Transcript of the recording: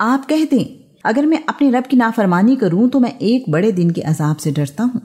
आप कह दें, अगर मैं अपने रब की नाफरमानी करूँ तो मैं एक बड़े दिन के अजाब से डरता हूँ।